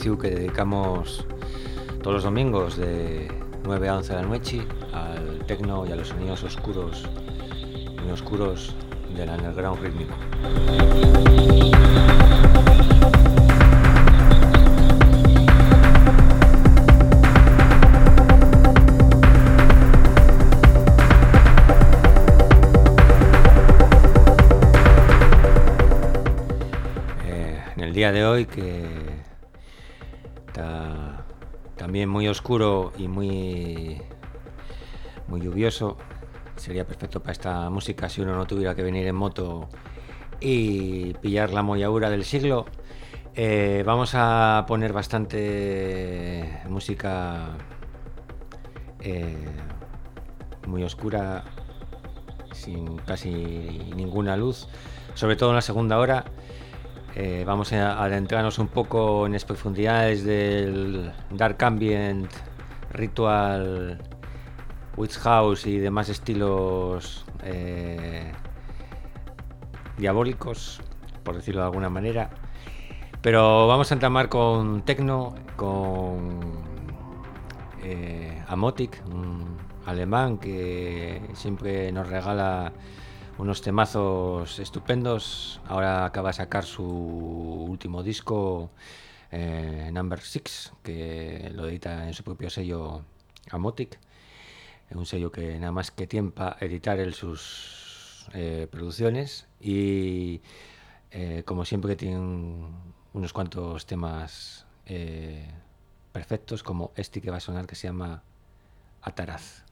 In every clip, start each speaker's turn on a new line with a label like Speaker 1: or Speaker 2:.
Speaker 1: Que dedicamos todos los domingos de 9 a 11 de la noche al tecno y a los sonidos oscuros, muy oscuros del underground rítmico. día de hoy que también muy oscuro y muy, muy lluvioso. Sería perfecto para esta música si uno no tuviera que venir en moto y pillar la mollaura del siglo. Eh, vamos a poner bastante música eh, muy oscura, sin casi ninguna luz, sobre todo en la segunda hora. Eh, vamos a adentrarnos un poco en las profundidades del Dark Ambient, Ritual, Witch House y demás estilos eh, diabólicos, por decirlo de alguna manera. Pero vamos a entramar con Tecno, con eh, Amotic, un alemán que siempre nos regala unos temazos estupendos. Ahora acaba de sacar su último disco, eh, Number Six, que lo edita en su propio sello Amotic. Un sello que nada más que tiempo editar sus eh, producciones y eh, como siempre tienen unos cuantos temas perfectos como este que va a sonar que se llama Ataraz.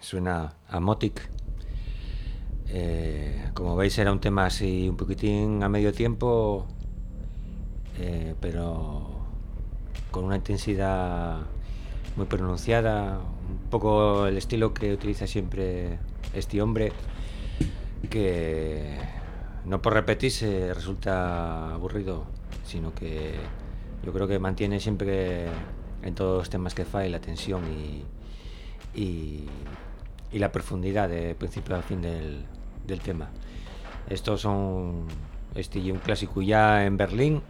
Speaker 1: Suena Amotic. Eh, como veis era un tema así un poquitín a medio tiempo, eh, pero con una intensidad muy pronunciada, un poco el estilo que utiliza siempre este hombre, que no por repetirse resulta aburrido, sino que yo creo que mantiene siempre en todos los temas que fae la tensión y, y, la profundidad de principio al fin del, tema. Estos son este un clásico ya en Berlín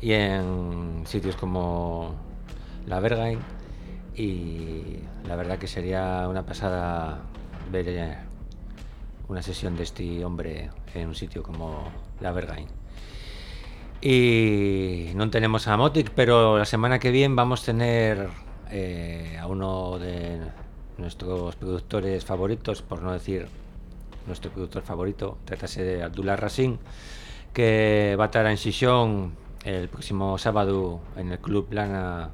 Speaker 1: y en sitios como la Berghain y la verdad que sería una pasada ver eh, una sesión de este hombre en un sitio como la Berghain. Y no tenemos a Motic, pero la semana que viene vamos a tener eh, a uno de nuestros productores favoritos, por no decir nuestro productor favorito, tratase de Abdullah Racine, que va a estar en sesión el próximo sábado en el Club Lana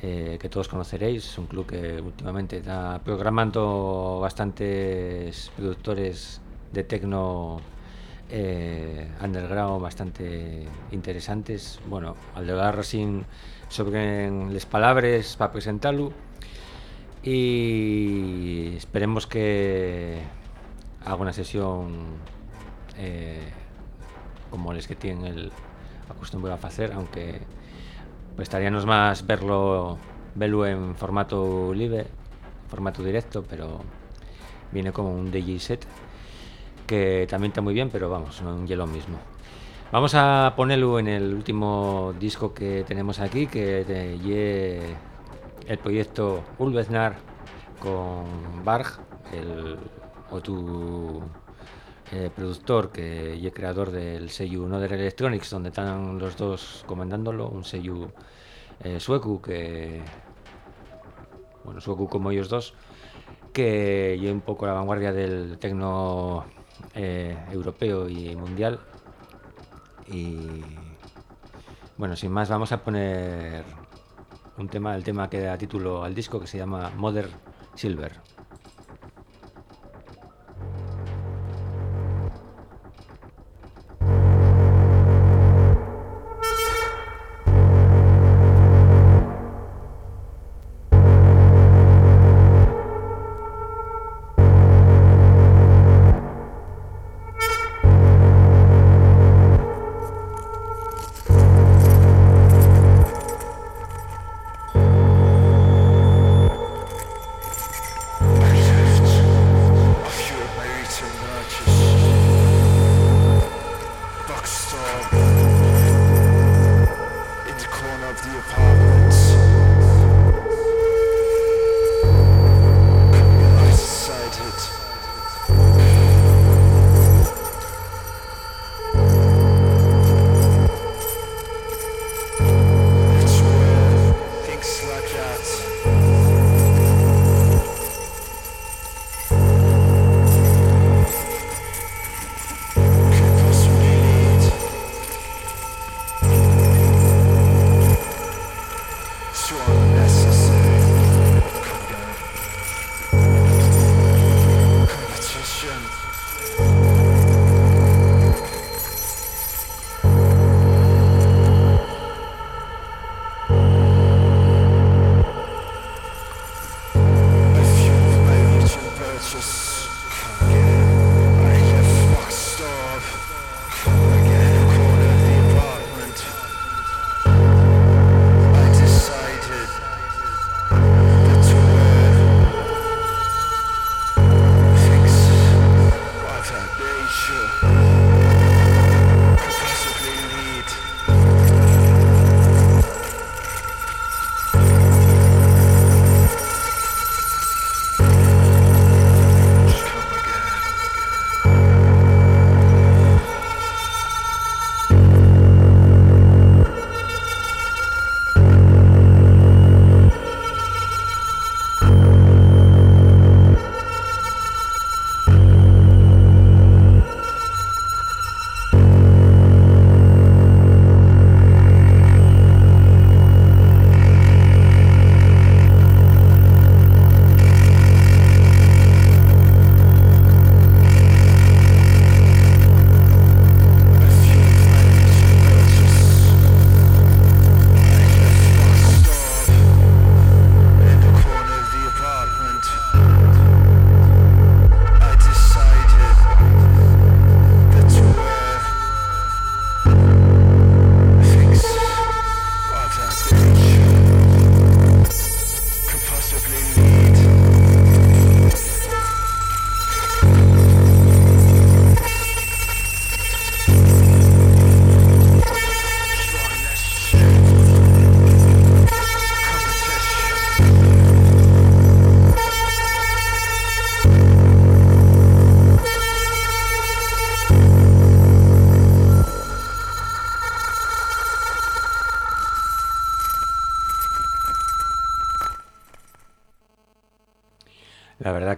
Speaker 1: eh, que todos conoceréis, un club que últimamente está programando bastantes productores de tecno eh, underground bastante interesantes. Bueno, de Racing sobre las palabras para presentarlo y esperemos que haga una sesión eh, como les que tienen el acostumbrado a hacer, aunque estaríamos más verlo verlo en formato libre, formato directo, pero viene como un DJ set que también está muy bien, pero vamos, no es lo mismo. Vamos a ponerlo en el último disco que tenemos aquí, que es el proyecto Ulvesnar con Barg, el otro eh, productor que y creador del sello Noder Electronics, donde están los dos comandándolo, un sello eh, sueco que, bueno, sueco como ellos dos, que lleva un poco la vanguardia del tecno eh, europeo y mundial. Y bueno, sin más, vamos a poner un tema, el tema que da título al disco que se llama Mother Silver.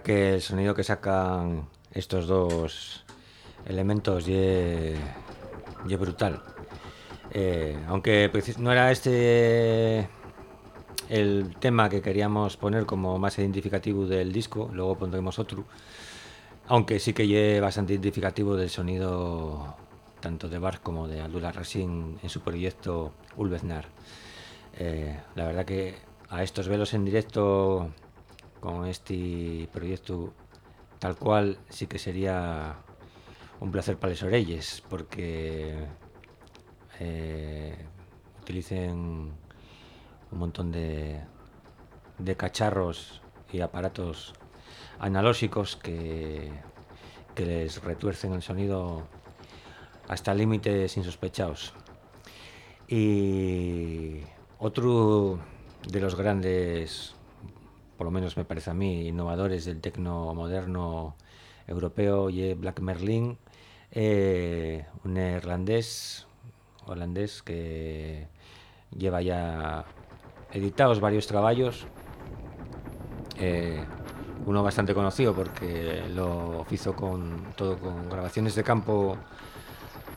Speaker 1: Que el sonido que sacan estos dos elementos y, brutal. Eh, aunque no era este el tema que queríamos poner como más identificativo del disco, luego pondremos otro, aunque sí que es bastante identificativo del sonido tanto de Bart como de Aldula Racing en su proyecto Ulveznar. Eh, la verdad que a estos velos en directo con este proyecto tal cual sí que sería un placer para los orelles porque eh, utilicen un montón de, de cacharros y aparatos analógicos que, que les retuercen el sonido hasta límites insospechados. Y otro de los grandes, por lo menos me parece a mí, innovadores del tecno moderno europeo y Black Merlin, eh, un neerlandés, holandés que lleva ya editados varios trabajos, eh, uno bastante conocido porque lo hizo con todo con grabaciones de campo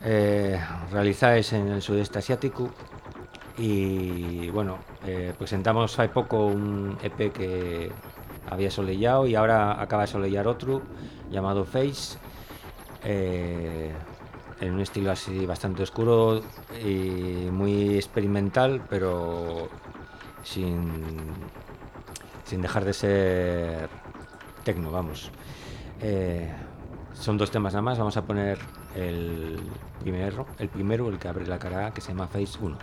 Speaker 1: eh, realizadas en el sudeste asiático y bueno, eh, presentamos hace poco un EP que había soleado y ahora acaba de solear otro llamado Face eh, en un estilo así bastante oscuro y muy experimental pero sin, sin dejar de ser tecno, vamos. Eh, son dos temas nada más, vamos a poner el primero, el primero, el que abre la cara, que se llama Face 1.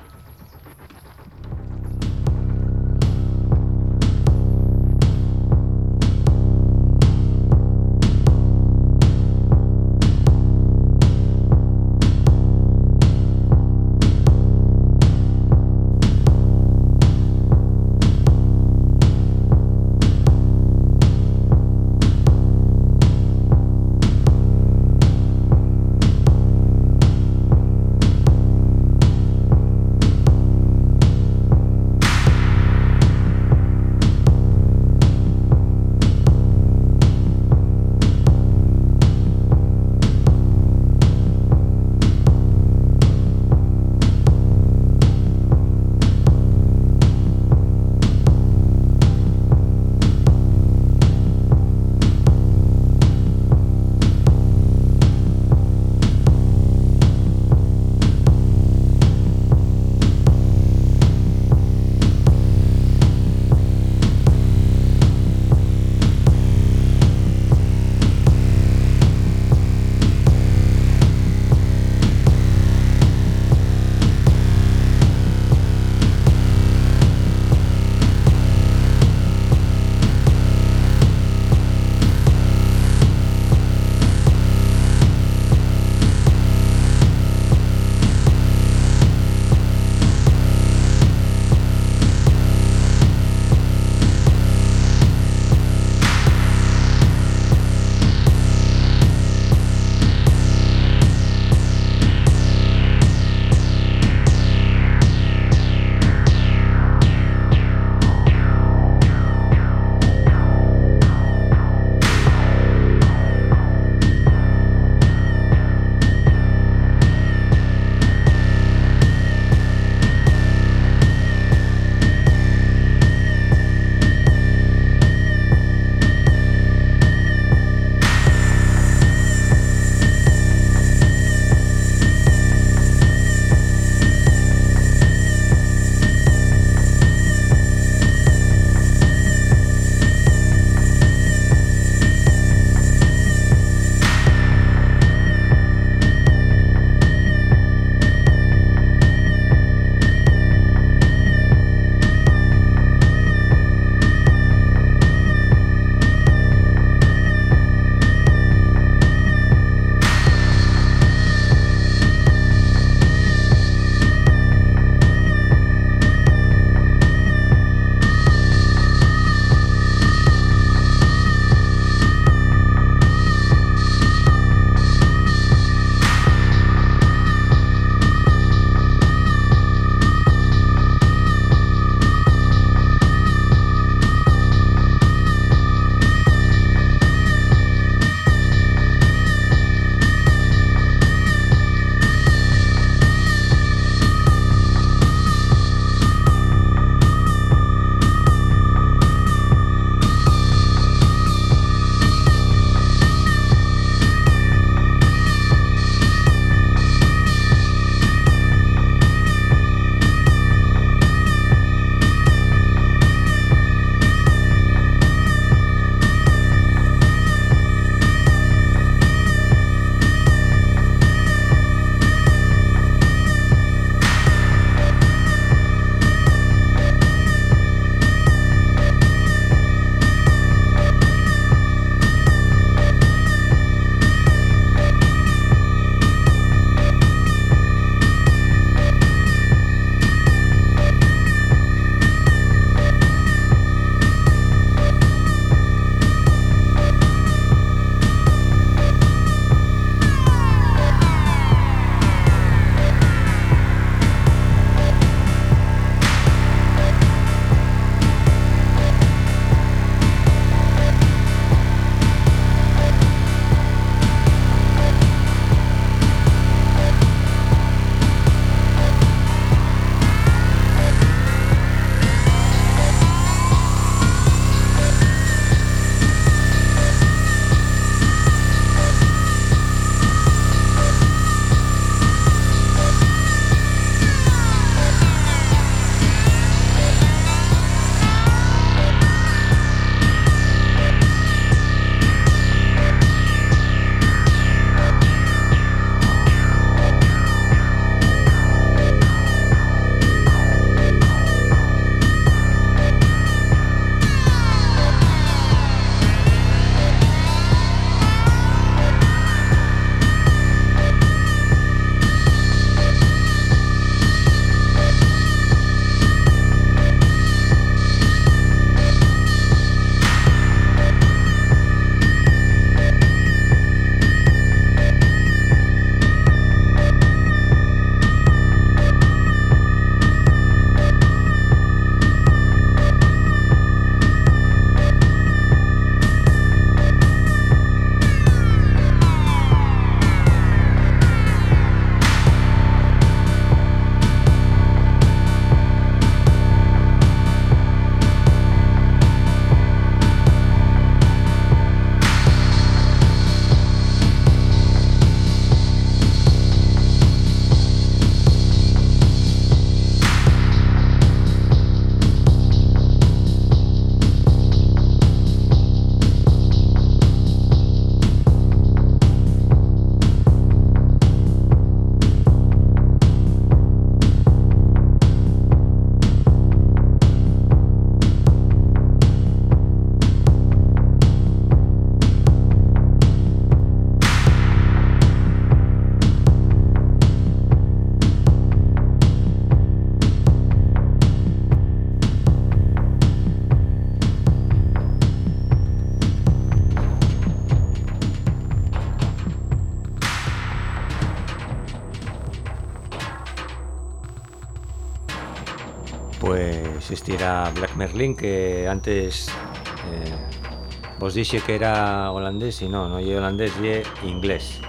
Speaker 1: Merlin, que antes eh, vos dije que era holandés y no, no es holandés, es inglés.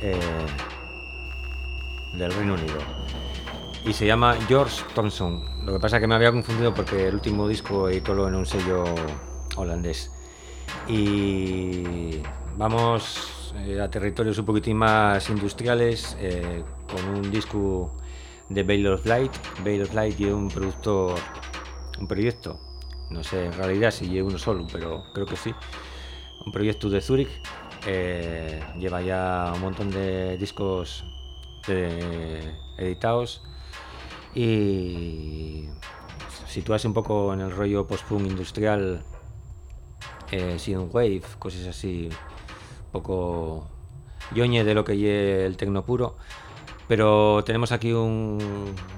Speaker 1: Eh, del Reino Unido. Y se llama George Thompson. Lo que pasa es que me había confundido porque el último disco editó en un sello holandés. Y vamos eh, a territorios un poquitín más industriales eh, con un disco de Veil of Light. Veil of Light y un productor, un proyecto, no sé en realidad si es uno solo, pero creo que sí. Un proyecto de Zurich. Eh, lleva ya un montón de discos editados y situarse un poco en el rollo post-punk industrial, eh, wave, cosas así, un poco yoñe de lo que es el tecno puro. Pero tenemos aquí un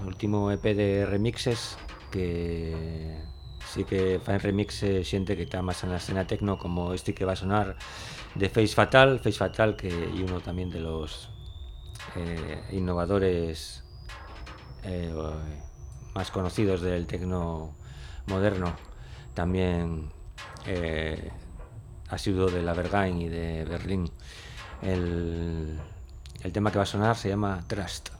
Speaker 1: último EP de remixes que sí que Fan Remix siente que está más en la escena tecno como este que va a sonar de Face Fatal, Face Fatal que y uno también de los eh, innovadores eh, más conocidos del tecno moderno. También eh, ha sido de la Berghain y de Berlín. El, el tema que va a sonar se llama Trust.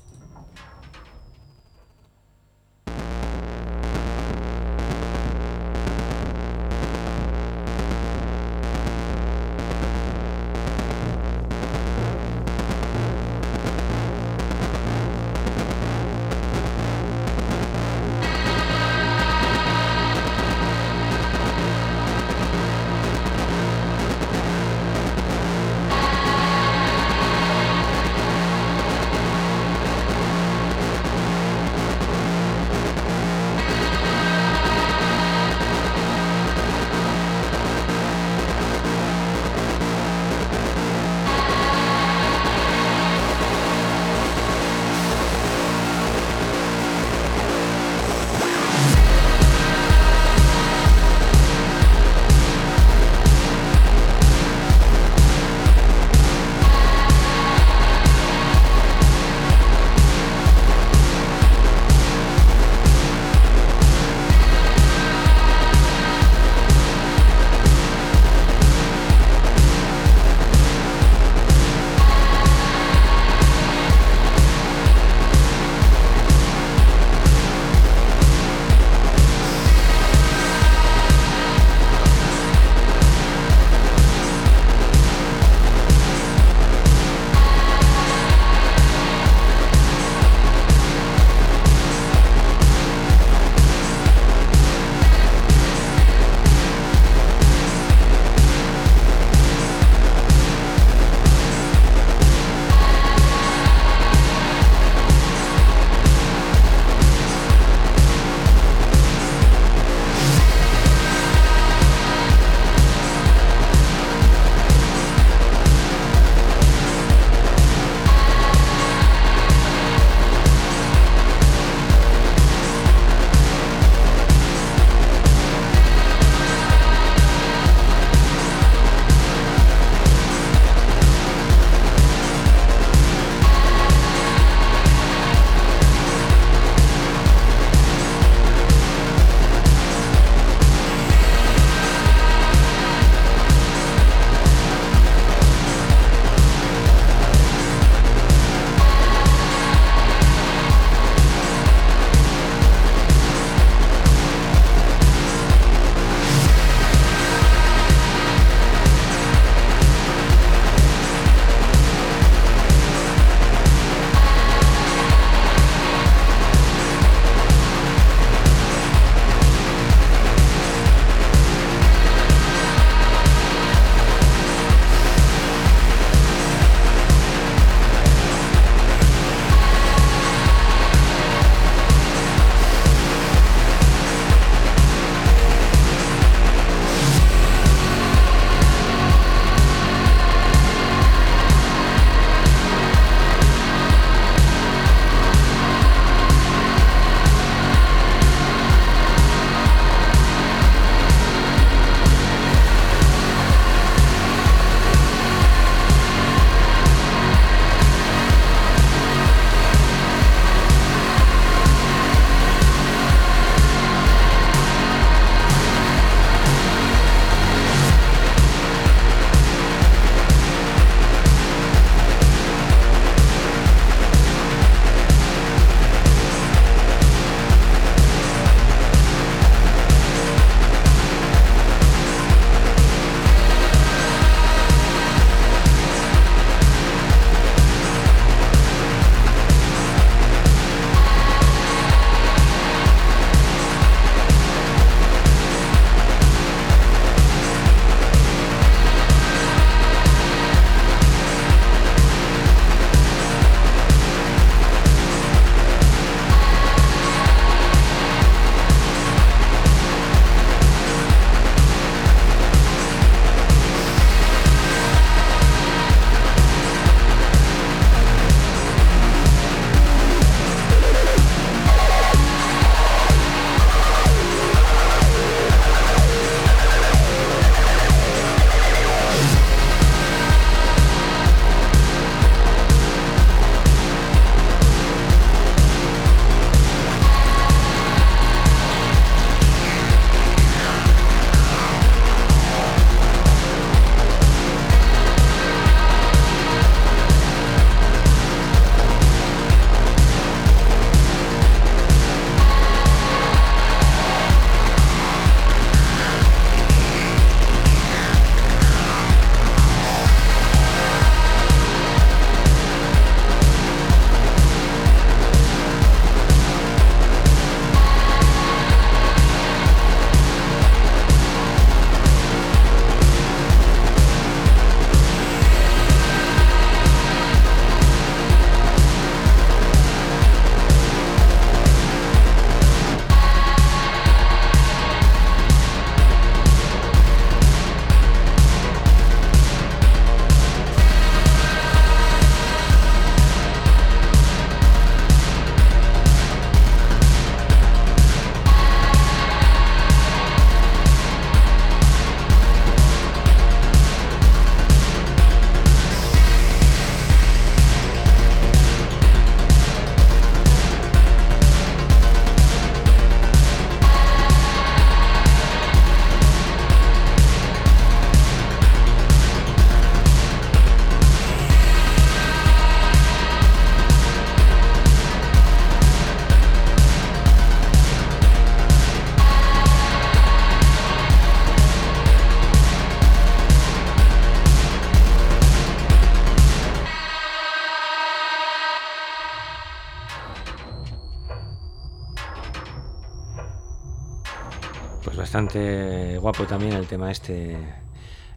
Speaker 1: Bastante guapo también el tema este,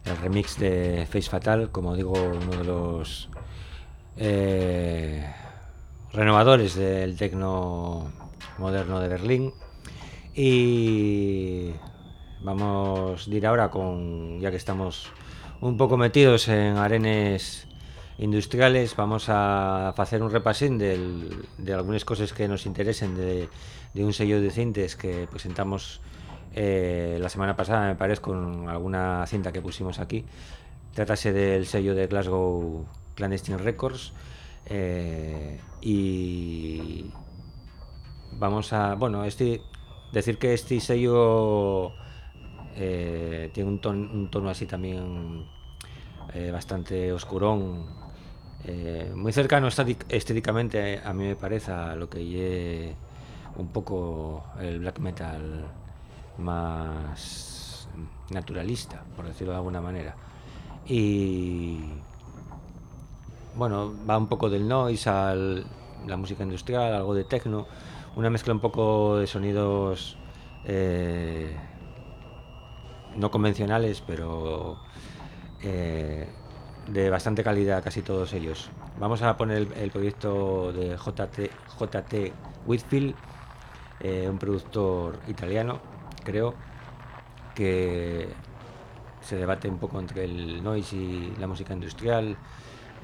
Speaker 1: el remix de Face Fatal, como digo, uno de los eh, renovadores del tecno moderno de Berlín. Y vamos a ir ahora con, ya que estamos un poco metidos en arenes industriales, vamos a hacer un repasín de algunas cosas que nos interesen de, de un sello de cintes que presentamos eh, la semana pasada, me parece, con alguna cinta que pusimos aquí. Tratase del sello de Glasgow Clandestine Records. Eh, y vamos a. Bueno, este, decir que este sello eh, tiene un, un, tono así también bastante oscurón. muy cercano estéticamente, a mí me parece, a lo que es un poco el black metal más naturalista, por decirlo de alguna manera. Y bueno, va un poco del noise a la música industrial, algo de techno, una mezcla un poco de sonidos eh, no convencionales, pero eh, de bastante calidad, casi todos ellos. Vamos a poner el, proyecto de JT, JT Whitfield, eh, un productor italiano creo que se debate un poco entre el noise y la música industrial,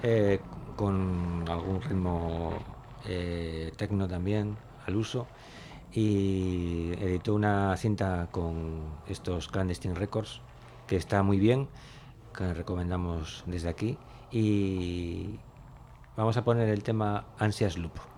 Speaker 1: eh, con algún ritmo eh, tecno también al uso. Y editó una cinta con estos Clandestine Records, que está muy bien, que recomendamos desde aquí. Y vamos a poner el tema Ansias Loop.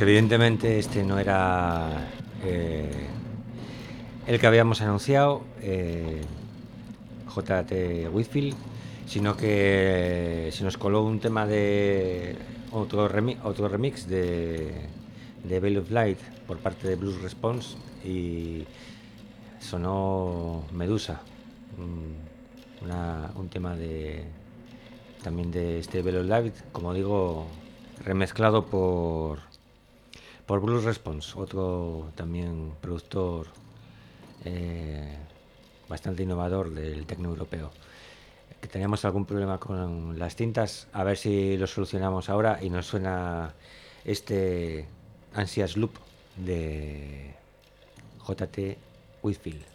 Speaker 1: Pues evidentemente este no era eh, el que habíamos anunciado, eh, JT Whitfield, sino que se nos coló un tema de otro, otro remix de, de Veil of Light por parte de Blues Response y sonó Medusa, un tema de también de este Veil of Light, como digo, remezclado por por Blues Response, otro también productor eh, bastante innovador del tecno europeo. Que teníamos algún problema con las cintas, a ver si lo solucionamos ahora y nos suena este Ansias Loop de JT Whitfield.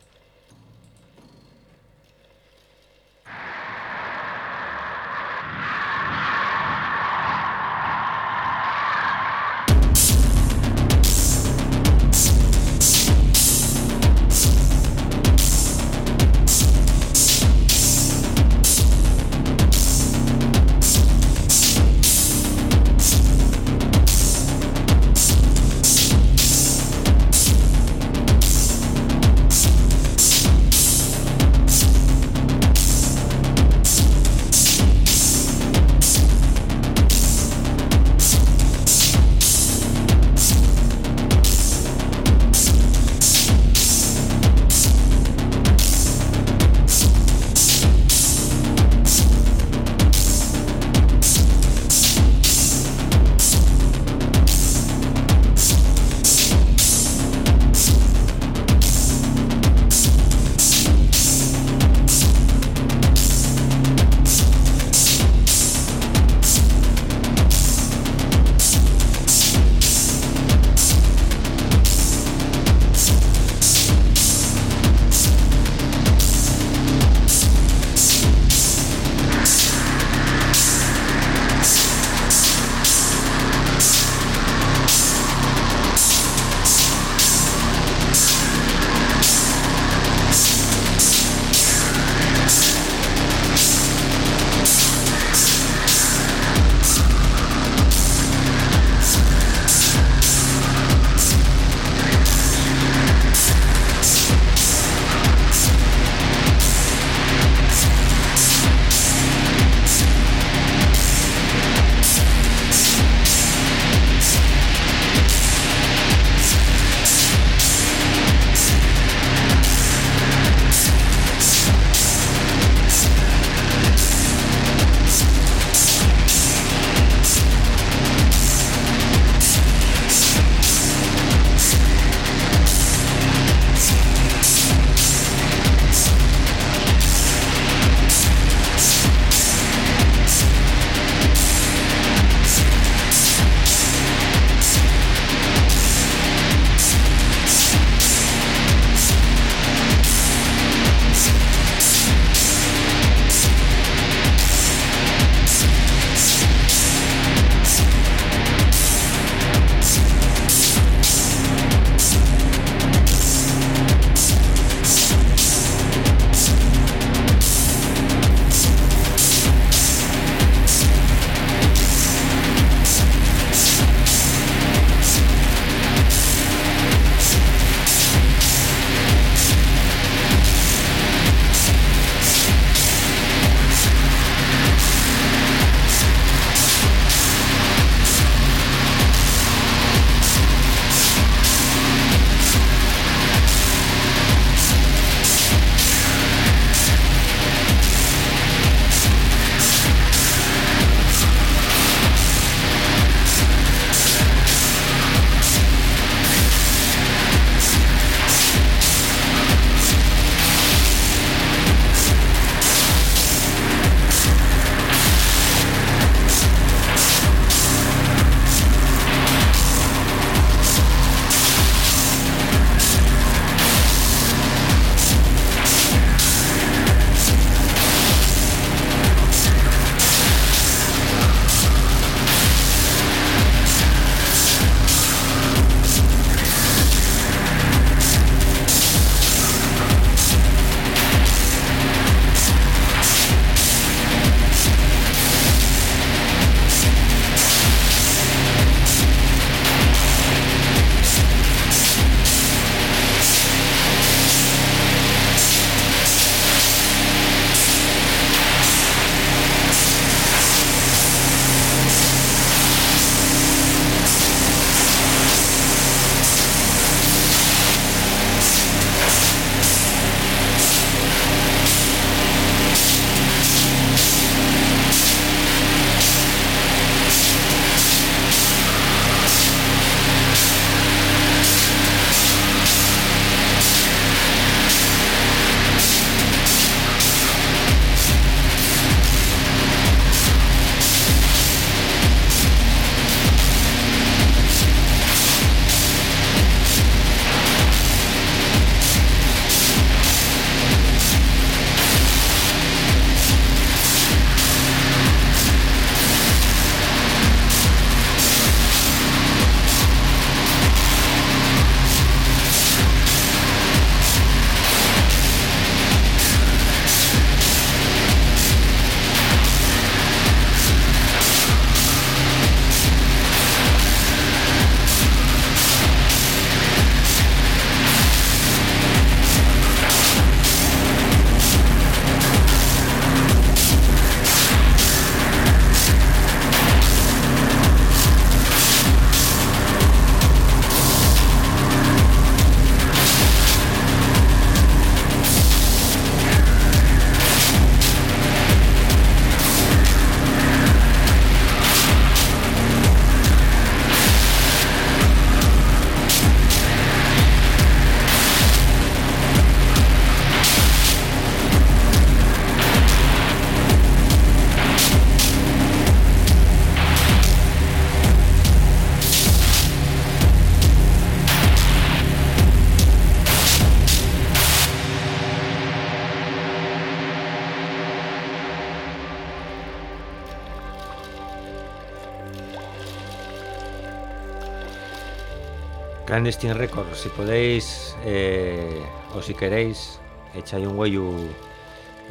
Speaker 1: Clandestine Records, si podéis eh, o si queréis, echáis un huello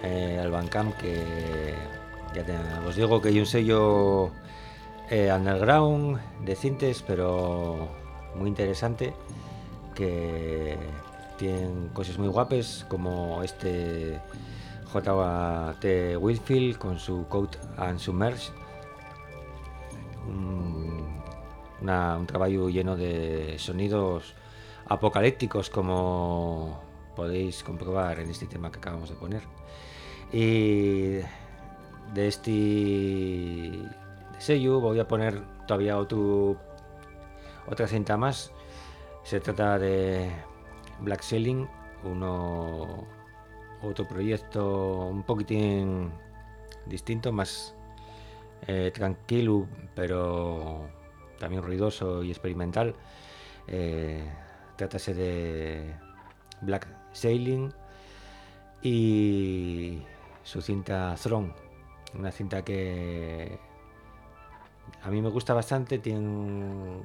Speaker 1: eh, al Bandcamp que ya te, os digo que hay un sello eh, underground de cintes, pero muy interesante que tienen cosas muy guapes como este JT Whitfield con su Code and Submerge. Un, un trabajo lleno de sonidos apocalípticos como podéis comprobar en este tema que acabamos de poner. Y de este sello voy a poner todavía otro, otra cinta más. Se trata de Black Sailing, uno otro proyecto un poquitín distinto, más eh, tranquilo, pero también ruidoso y experimental. Eh, trátase de Black Sailing y su cinta Throne, una cinta que a mí me gusta bastante, tiene,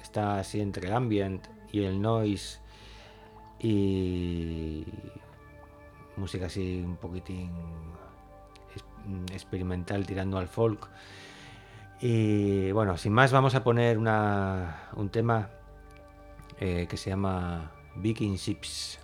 Speaker 1: está así entre el ambient y el noise y música así un poquitín experimental tirando al folk. Y bueno, sin más vamos a poner una, un tema eh, que se llama Viking Ships.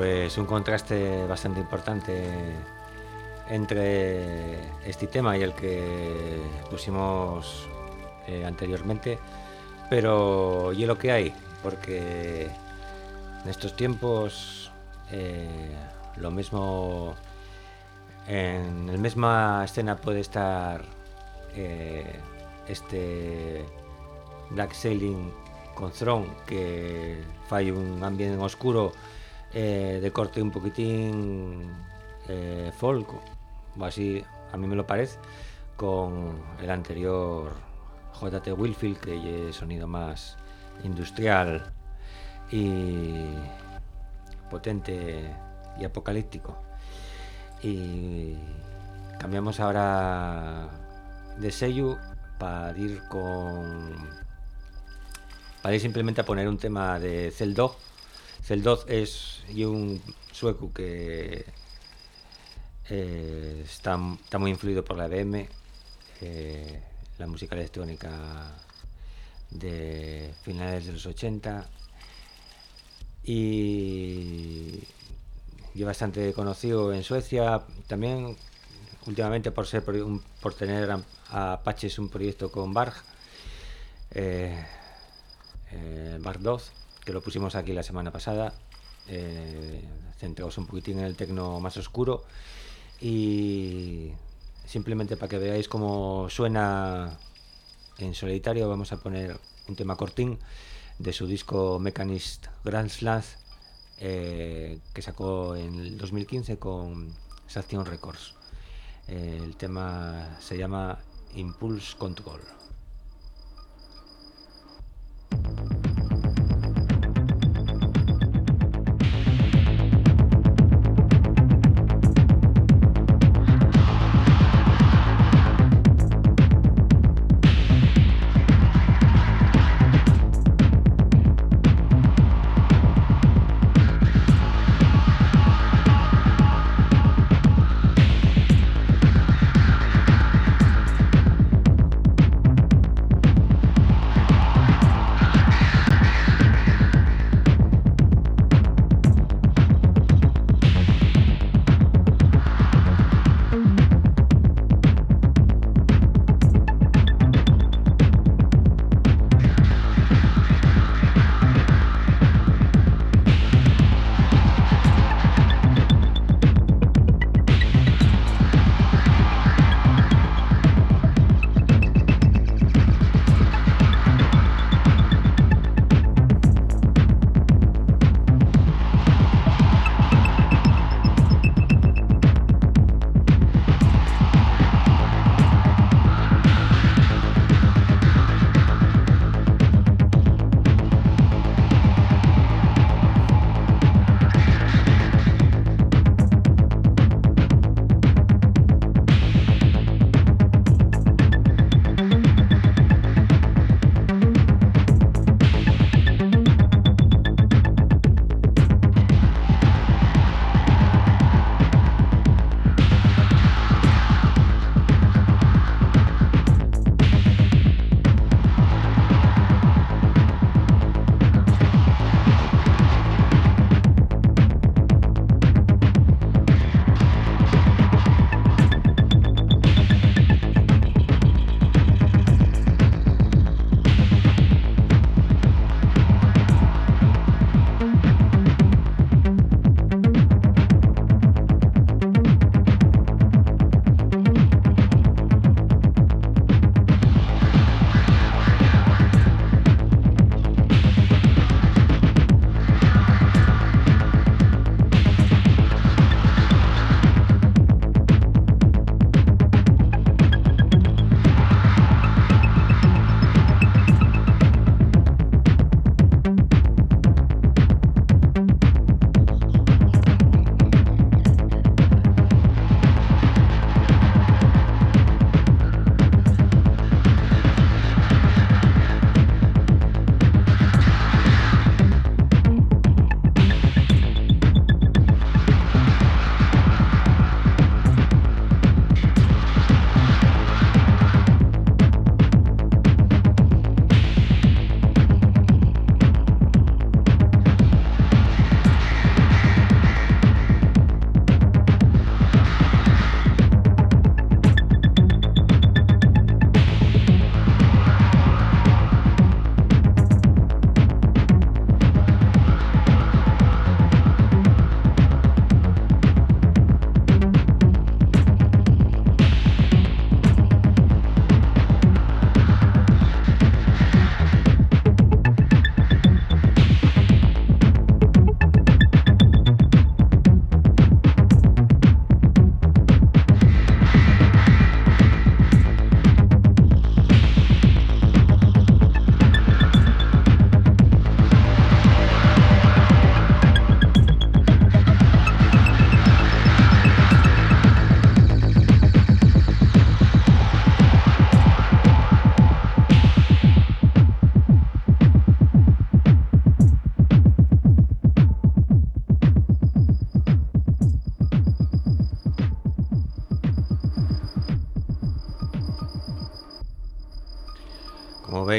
Speaker 1: Pues un contraste bastante importante entre este tema y el que pusimos eh, anteriormente, pero y lo que hay, porque en estos tiempos eh, lo mismo en la misma escena puede estar eh, este Black Sailing con Throne que falla un ambiente oscuro de corte un poquitín folk o así a mí me lo parece con el anterior JT Wilfield, que es sonido más industrial y potente y apocalíptico. Y cambiamos ahora de sello para ir con. para ir simplemente a poner un tema de Celdog. Celdog es y un sueco que eh, está, muy influido por la EBM. Eh, la música electrónica de finales de los 80 y bastante conocido en Suecia también últimamente por ser por tener a, Apaches un proyecto con Barg eh, eh Barg 2 que lo pusimos aquí la semana pasada eh, centrados un poquitín en el tecno más oscuro y simplemente para que veáis cómo suena en solitario, vamos a poner un tema cortín de su disco Mechanist Grand Slam eh, que sacó en el 2015 con Saction Records. El tema se llama Impulse Control.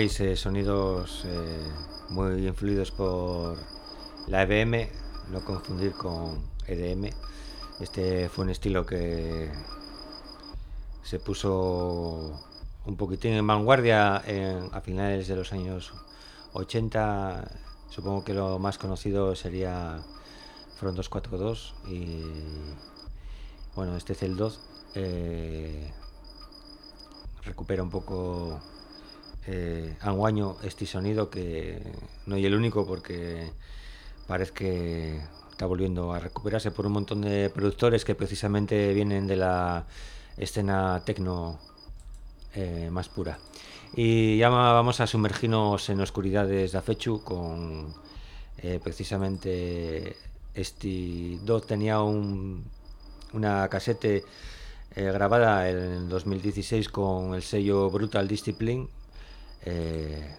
Speaker 1: Eh, sonidos eh, muy influidos por la EBM, no confundir con EDM. Este fue un estilo que se puso un poquitín en vanguardia a finales de los años 80. Supongo que lo más conocido sería Front 242 y bueno, este Cel 2 eh, recupera un poco eh, anguaño este sonido que no es el único porque parece que está volviendo a recuperarse por un montón de productores que precisamente vienen de la escena tecno eh, más pura. Y ya vamos a sumergirnos en oscuridades de Afechu con eh, precisamente este 2 tenía un, una casete eh, grabada en 2016 con el sello Brutal Discipline eh,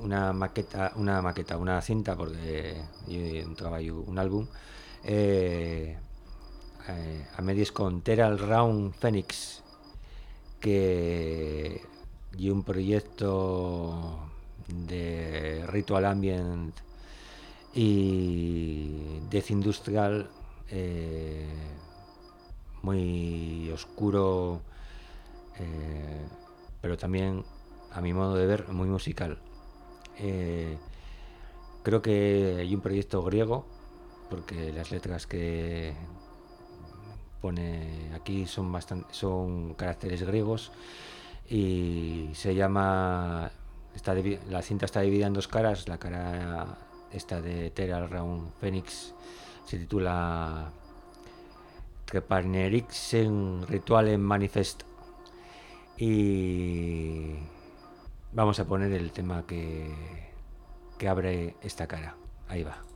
Speaker 1: una maqueta, una maqueta, una cinta, porque yo un álbum, eh, eh, a medias con Teral Round Phoenix, que y un proyecto de ritual ambient y death industrial muy oscuro, pero también a mi modo de ver, muy musical. Eh, creo que hay un proyecto griego, porque las letras que pone aquí son, bastante, son caracteres griegos y se llama, está, la cinta está dividida en dos caras, la cara esta de Teral Round Phoenix se titula Treparnerixen Ritual Manifest y Vamos a poner el tema que, que abre esta cara. Ahí va.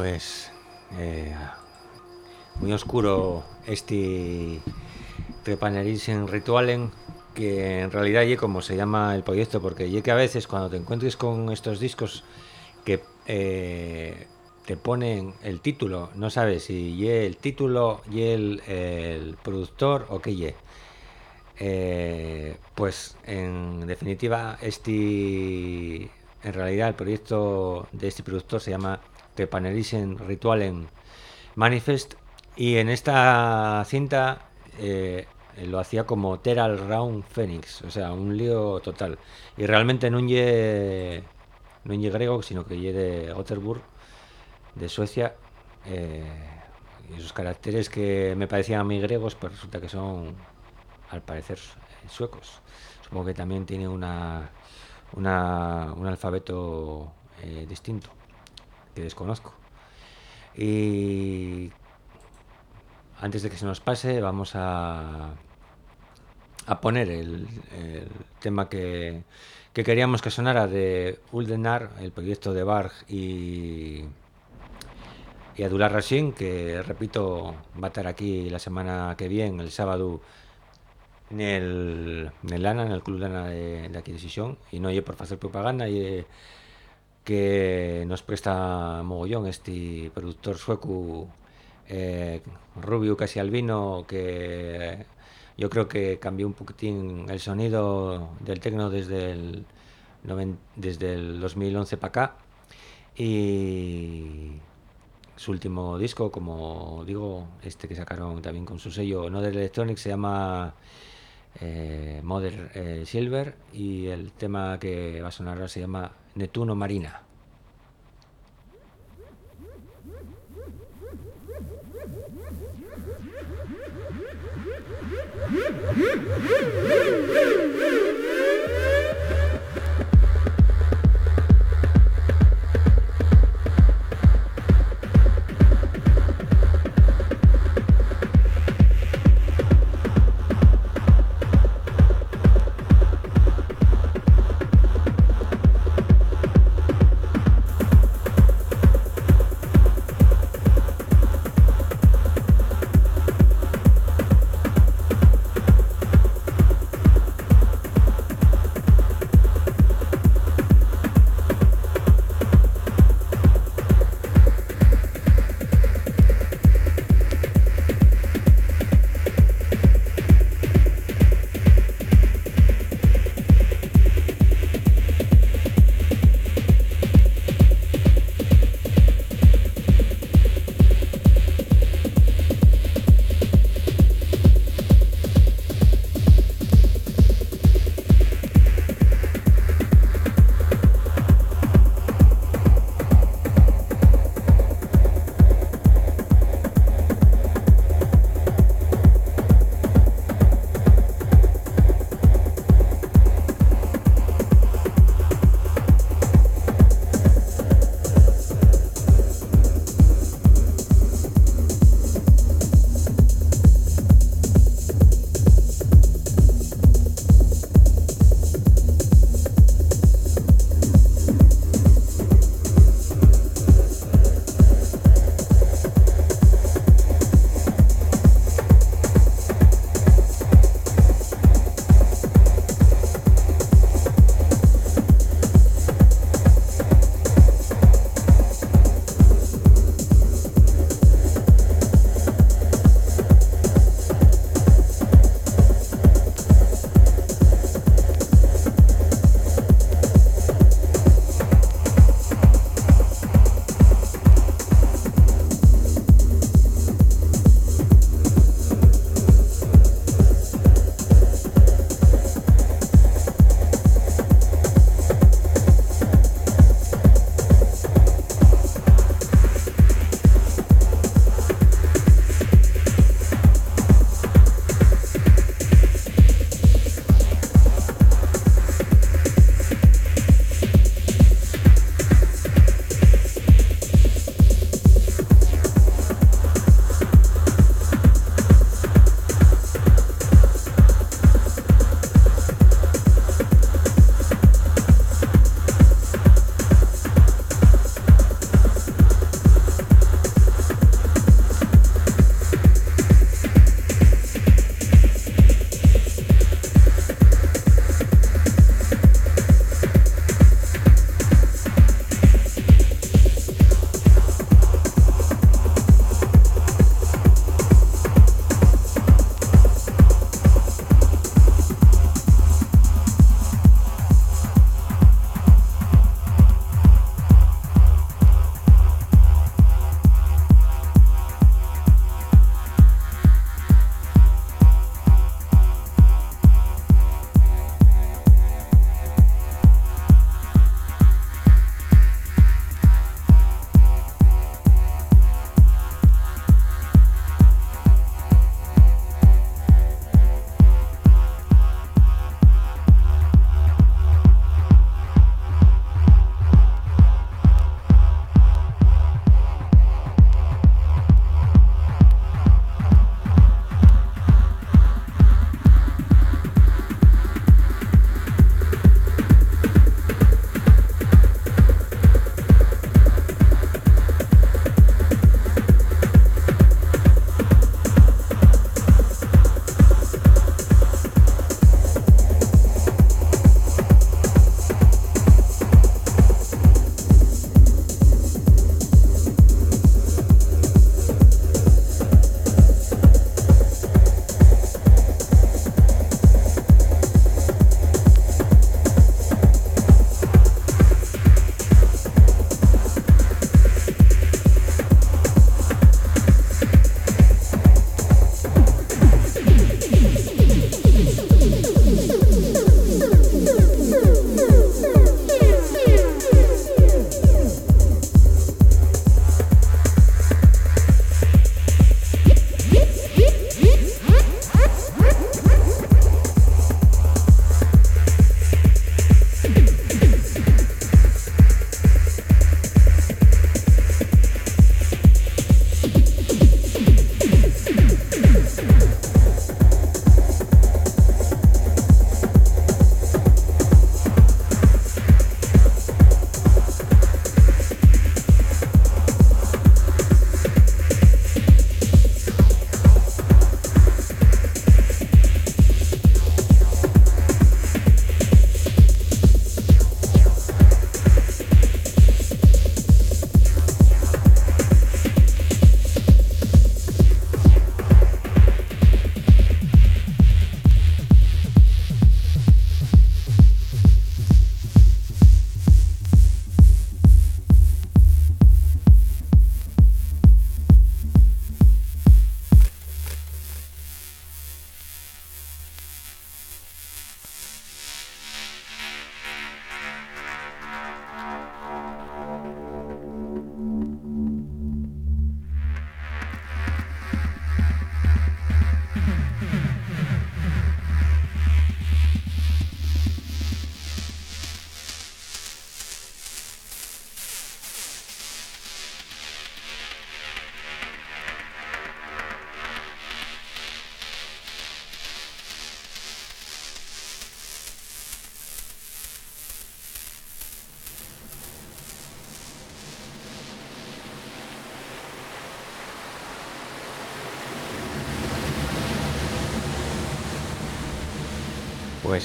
Speaker 1: Pues eh, muy oscuro este en Ritualen que en realidad y como se llama el proyecto porque y que a veces cuando te encuentres con estos discos que eh, te ponen el título no sabes si el título y el, productor o qué y eh, pues en definitiva este en realidad el proyecto de este productor se llama Trepanerisen Ritualen Manifest y en esta cinta eh, lo hacía como Teral Round Phoenix, o sea, un lío total. Y realmente no ye, no griego, sino que ye de Gothenburg, de Suecia. Eh, y esos caracteres que me parecían a mí griegos, pues resulta que son, al parecer, suecos. Supongo que también tiene una, una un alfabeto eh, distinto, que desconozco. Y antes de que se nos pase, vamos a, a poner el, tema que, queríamos que sonara de Uldenar, el proyecto de Barg y, y Adular Rashin, que repito, va a estar aquí la semana que viene, el sábado, en el, en Lana, en el Club Lana de, de adquisición, y no oye por hacer propaganda, y que nos presta mogollón este productor sueco eh, Rubio casi albino, que yo creo que cambió un poquitín el sonido del tecno desde el, desde el 2011 para acá. Y su último disco, como digo, este que sacaron también con su sello Nodel Electronics, se llama eh, Mother eh, Silver y el tema que va a sonar se llama Netuno Marina.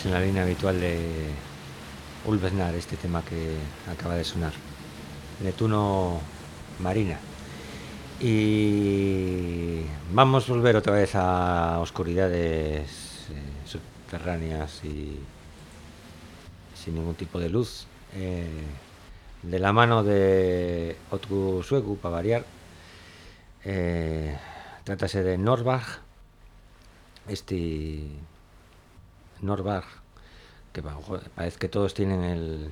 Speaker 1: en la línea habitual de Ulvesnar, este tema que acaba de sonar. Netuno Marina. Y vamos a volver otra vez a oscuridades eh, subterráneas y sin ningún tipo de luz. Eh, de la mano de otro sueco, para variar. Eh, trátase de Norbach. Este Norbach, que parece que todos tienen el,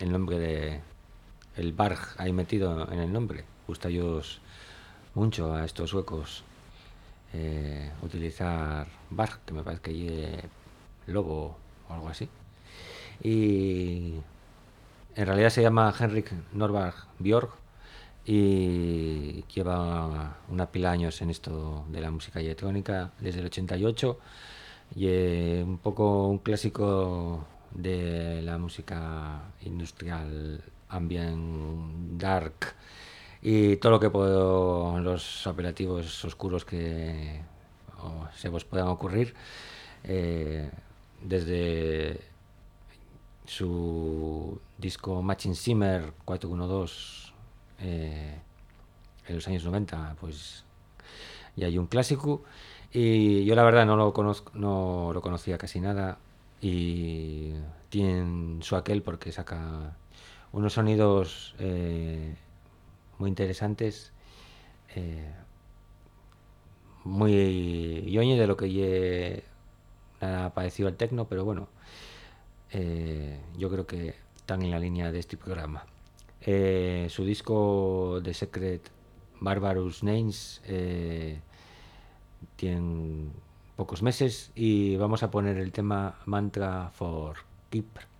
Speaker 1: el nombre de el Barg ahí metido en el nombre. Gusta ellos mucho a estos suecos eh, utilizar Barg, que me parece que es lobo o algo así. Y en realidad se llama Henrik Norbach Björk y lleva una pila de años en esto de la música electrónica desde el 88 y un poco un clásico de la música industrial ambient dark y todo lo que puedo los operativos oscuros que se os puedan ocurrir eh, desde su disco Matching Simmer 412 eh, en los años 90 pues ya hay un clásico y yo la verdad no lo conozco no lo conocía casi nada y tiene su aquel porque saca unos sonidos eh, muy interesantes, eh, muy yoñe de lo que ha parecido al tecno, pero bueno, eh, yo creo que están en la línea de este programa. su disco The Secret Barbarous Names tiene pocos meses y vamos a poner el tema Mantra for Keep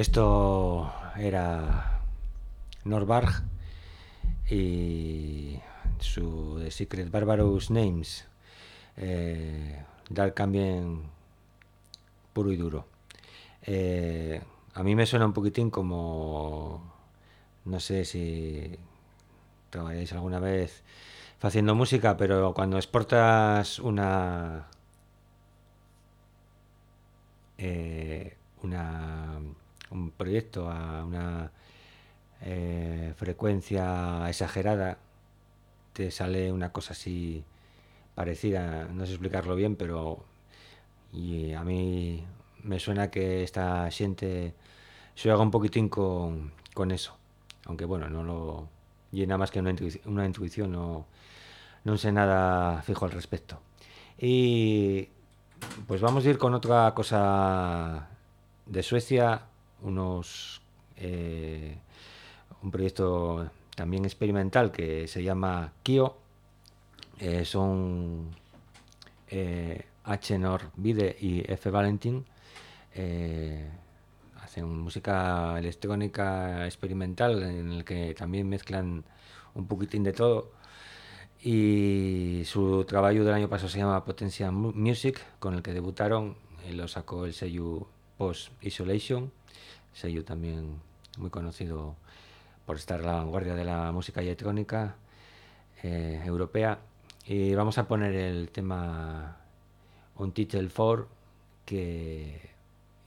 Speaker 1: Esto era Norbarg y su The Secret Barbarous Names. Eh, Dark también puro y duro. Eh, a mí me suena un poquitín como, no sé si trabajáis alguna vez haciendo música, pero cuando exportas una, eh, una un proyecto a una exagerada, te sale una cosa así parecida, no sé explicarlo bien, pero y a mí me suena que esta gente se haga un poquitín con, con eso. Aunque bueno, no lo llena más que una intuición, una intuición no, no sé nada fijo al respecto. Y pues vamos a ir con otra cosa de Suecia, unos eh, un proyecto también experimental que se llama Kio. Eh, son eh, H. Vide y F. Valentin. Eh, hacen música electrónica experimental en el que también mezclan un poquitín de todo. Y su trabajo del año pasado se llama Potencia Music, con el que debutaron. y lo sacó el sello Post Isolation, sello también muy conocido por estar a la vanguardia de la música electrónica eh, europea. Y vamos a poner el tema un Title 4 que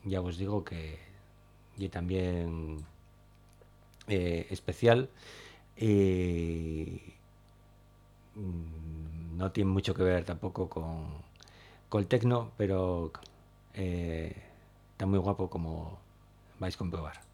Speaker 1: ya os digo que y también eh, especial y mm, no tiene mucho que ver tampoco con, con el tecno, pero eh, está muy guapo como vais a comprobar.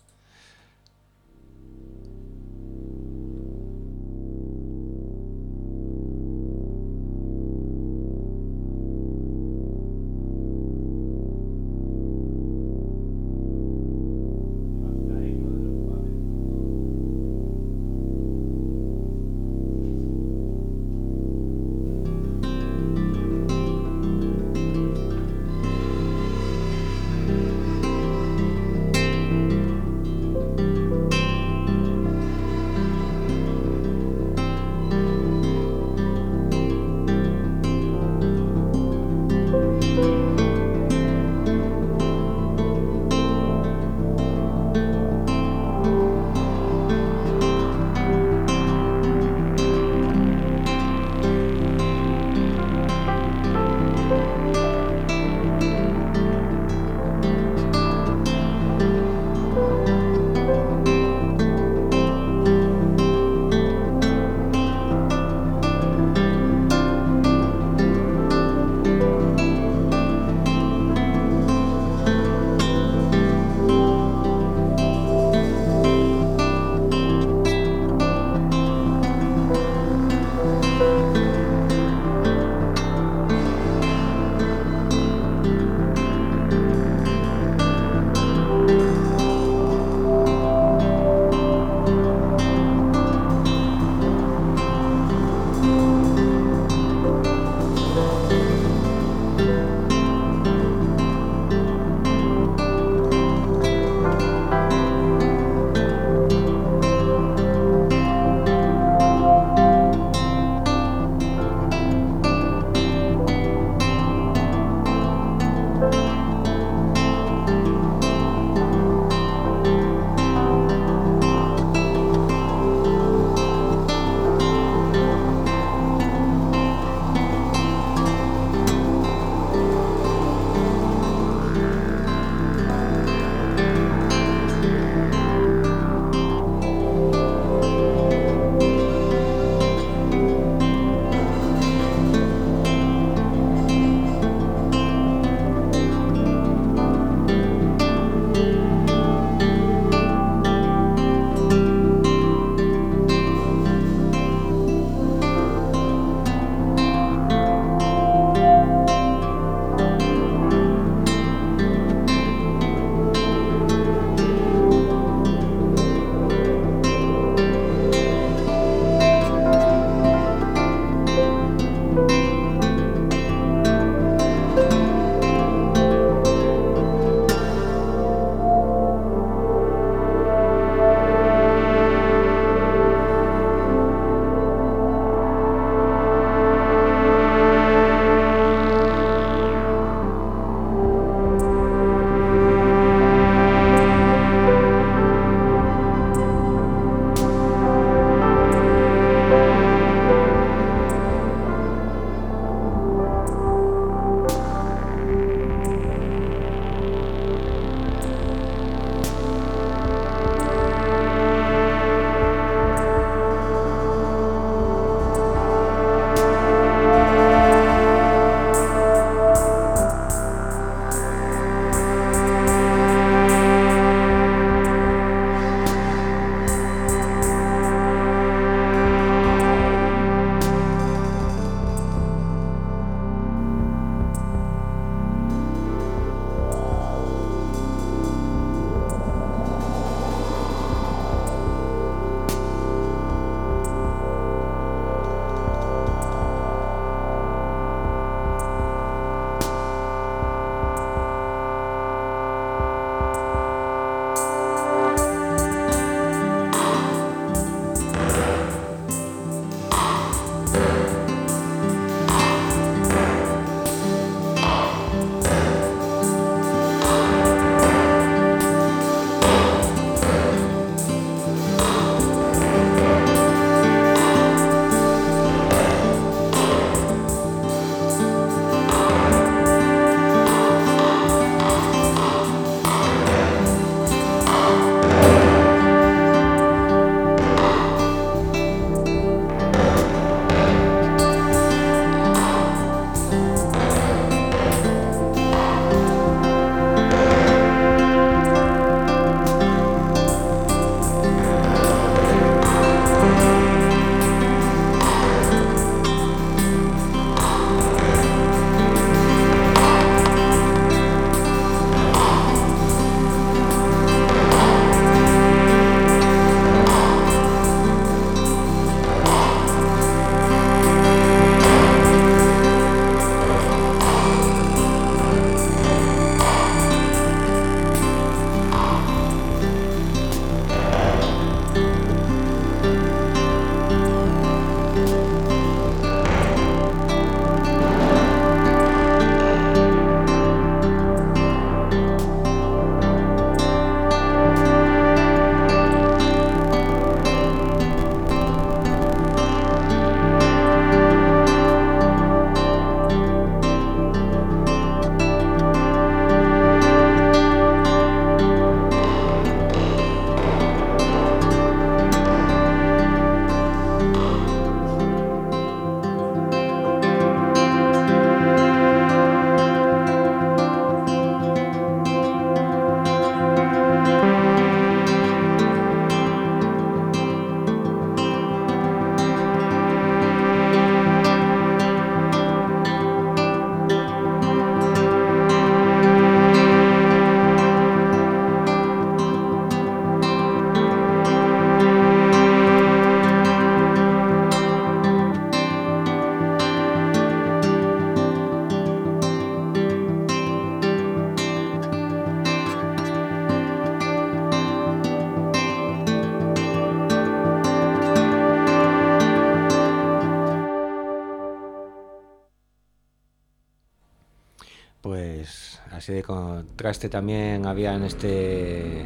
Speaker 1: De contraste también había en este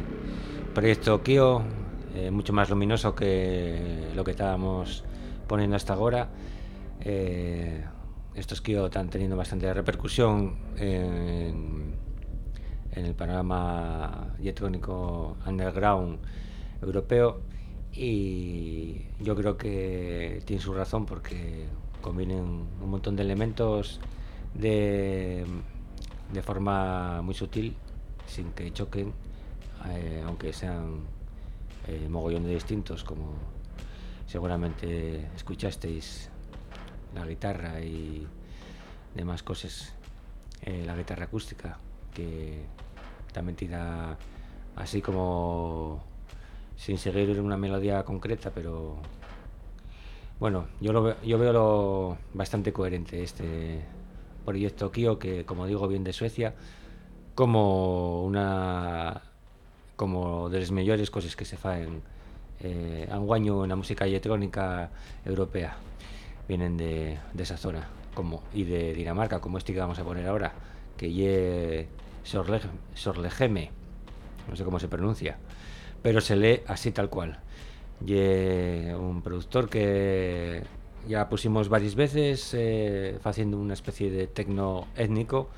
Speaker 1: proyecto Kio, eh, mucho más luminoso que lo que estábamos poniendo hasta ahora. Eh, estos Kio están teniendo bastante repercusión en, el panorama electrónico underground europeo y yo creo que tiene su razón porque combinan un montón de elementos de, de forma muy sutil, sin que choquen, eh, aunque sean eh, mogollón de distintos, como seguramente escuchasteis la guitarra y demás cosas, eh, la guitarra acústica, que también tira así como sin seguir una melodía concreta, pero bueno, yo, lo, yo veo lo bastante coherente este proyecto Kio, que como digo, bien de Suecia, como una como de las mejores cosas que se faen eh, anguaño en la música electrónica europea. Vienen de, de esa zona como y de Dinamarca, como este que vamos a poner ahora, que ye Sorlegeme, no sé cómo se pronuncia, pero se lee así tal cual. Ye un productor que ya pusimos varias veces eh, haciendo una especie de tecno étnico,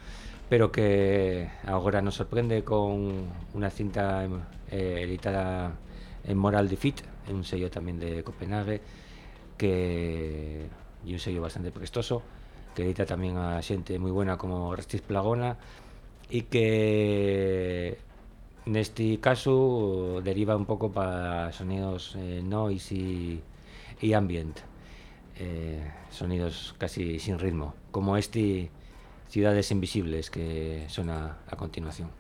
Speaker 1: pero que ahora nos sorprende con una cinta eh, editada en Moral Defeat, un sello también de Copenhague, que y un sello bastante prestoso, que edita también a gente muy buena como Restis Plagona y que en este caso deriva un poco para sonidos eh, noise y, y ambient. Eh, sonidos casi sin ritmo, como este Ciudades Invisibles que suena a continuación.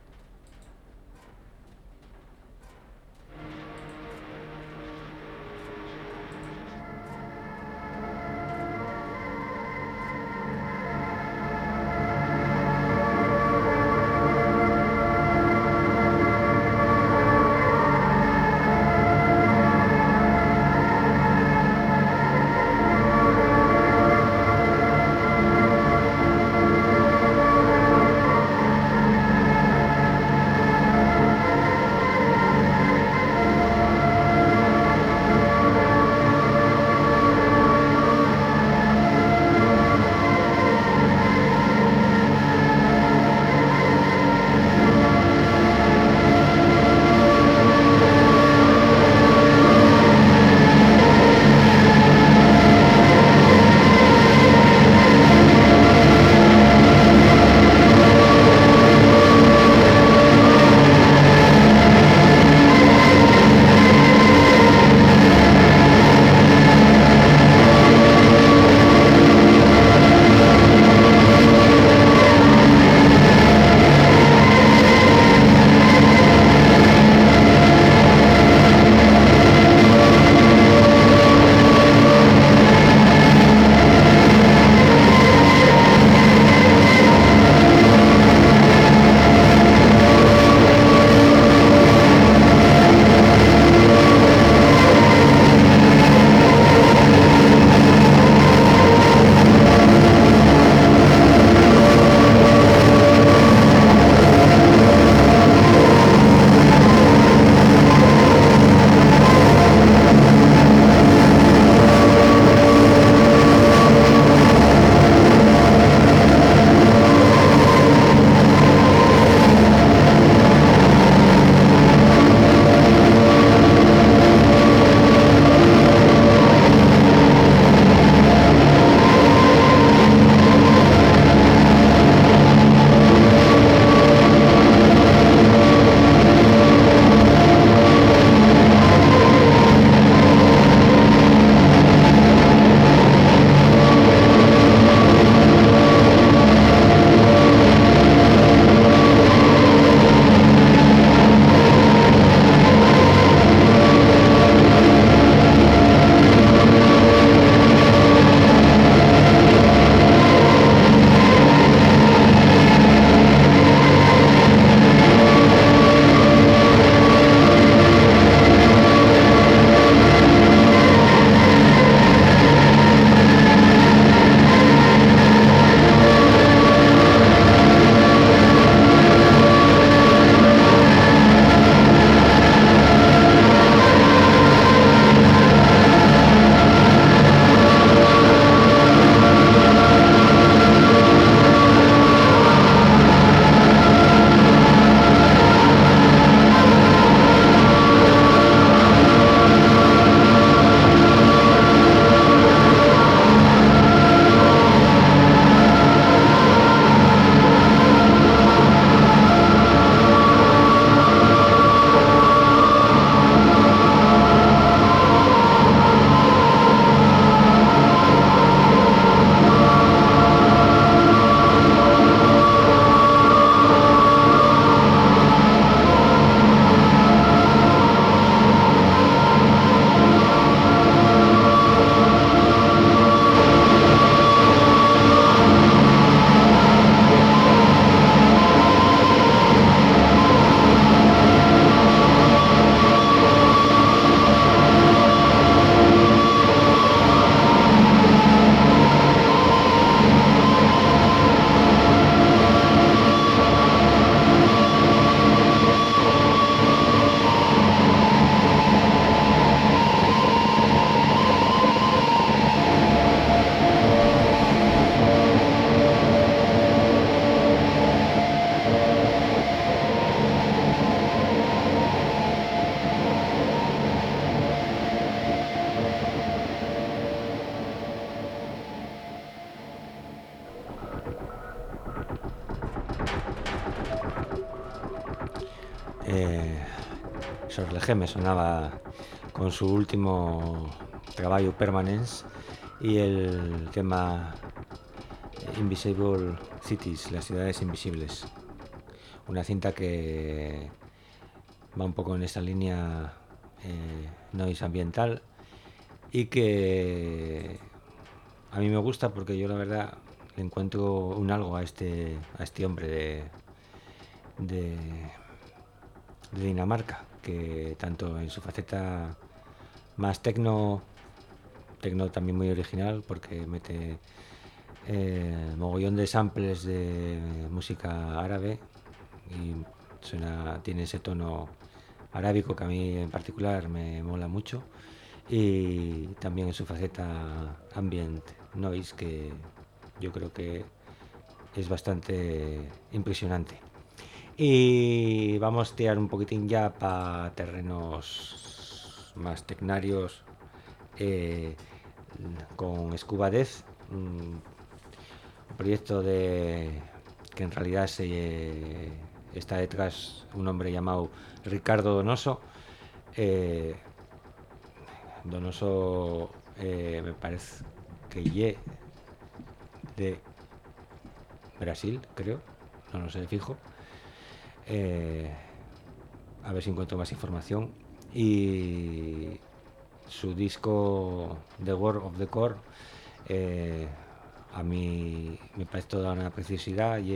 Speaker 1: Sorlege me sonaba con su último trabajo Permanence y el tema Invisible Cities, las ciudades invisibles. Una cinta que va un poco en esa línea eh, noise ambiental y que a mí me gusta porque yo la verdad le encuentro un algo a este, a este hombre de, Dinamarca, tanto en su faceta más tecno, tecno también muy original porque mete eh, mogollón de samples de música árabe y suena, tiene ese tono arábico que a mí en particular me mola mucho y también en su faceta ambient noise que yo creo que es bastante impresionante. Y vamos a tirar un poquitín ya para terrenos más tecnarios eh, con Scuba Death, un proyecto de que en realidad está detrás un hombre llamado Ricardo Donoso. Eh, Donoso eh, me parece que ye de Brasil, creo, no lo sé fijo. Eh, a ver si encuentro más información. Y su disco The War of the Core eh, a mí me parece toda una preciosidad y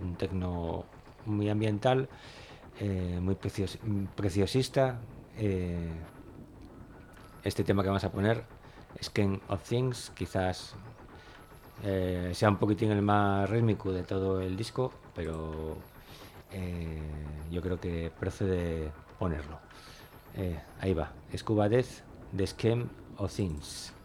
Speaker 1: un tecno muy ambiental, eh, muy preciosista. este tema que vamos a poner, Skin of Things, quizás sea un poquitín el más rítmico de todo el disco, pero eh, yo creo que procede ponerlo. Eh, ahí va, Scuba Death, The Scheme of Things.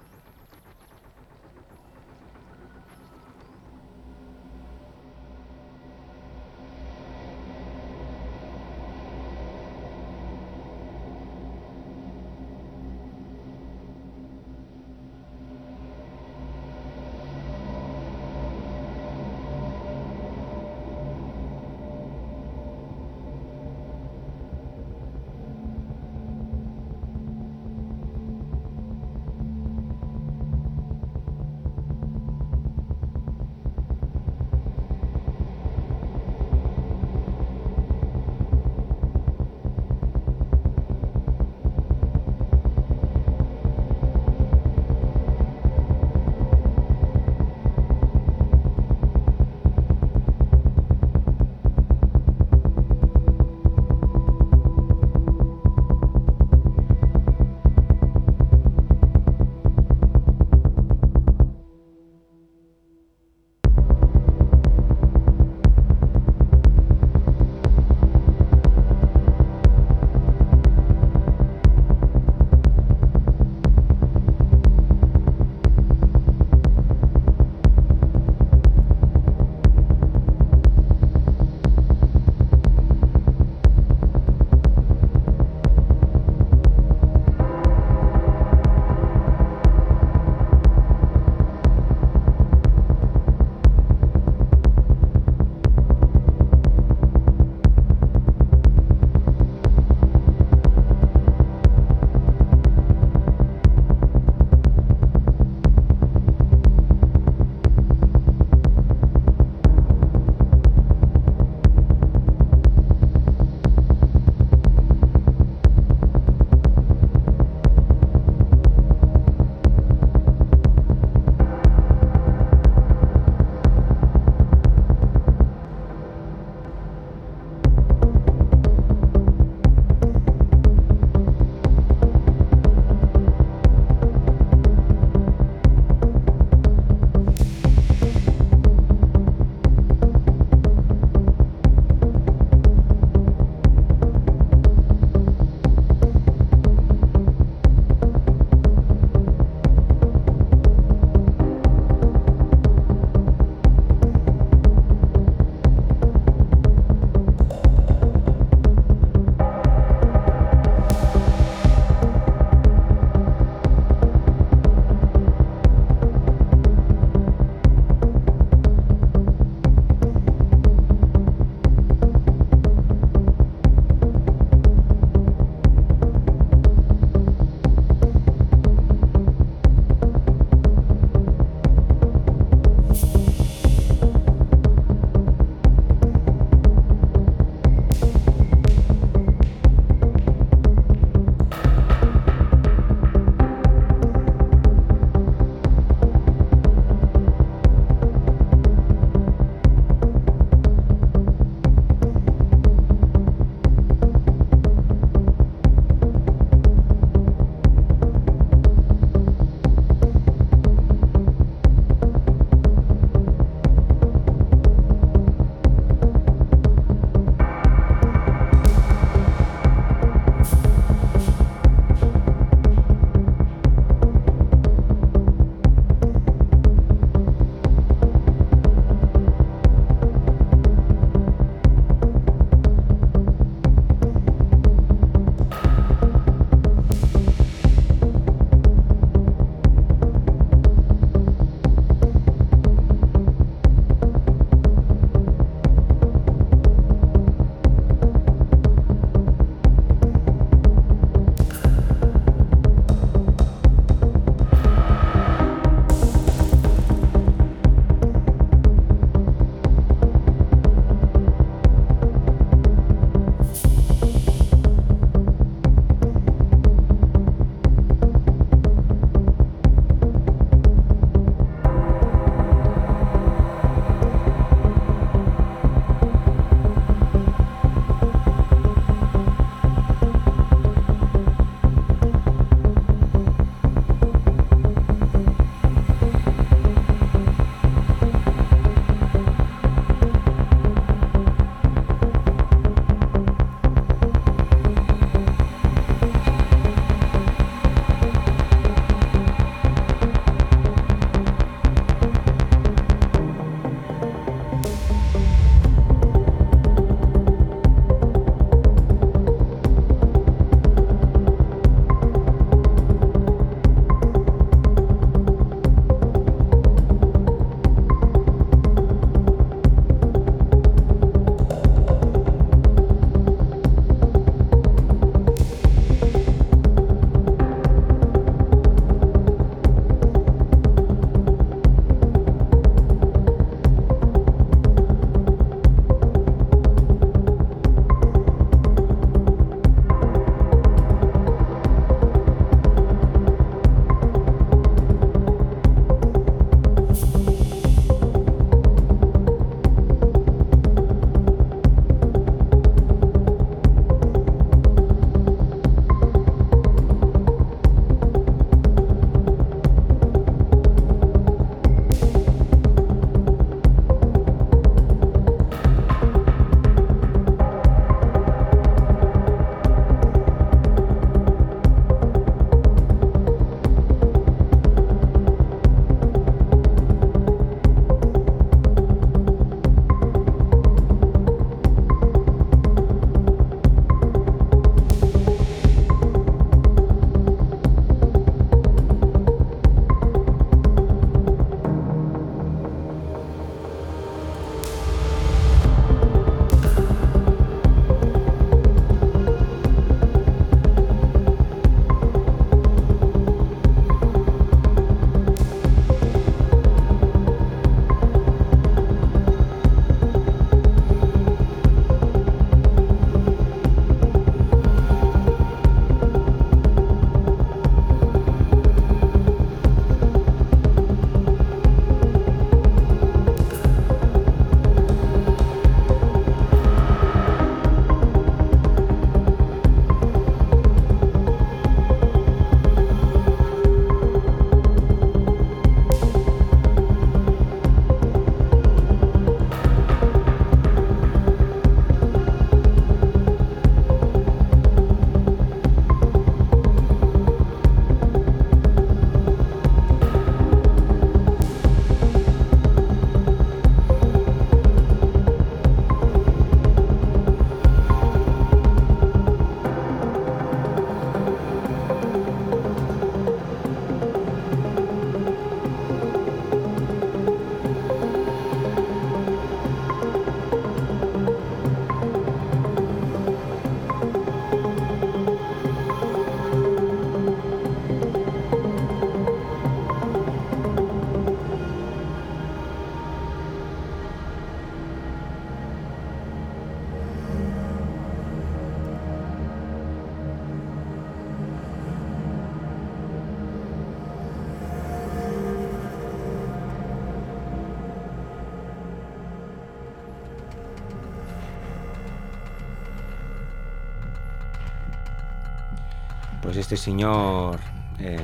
Speaker 1: Este señor eh,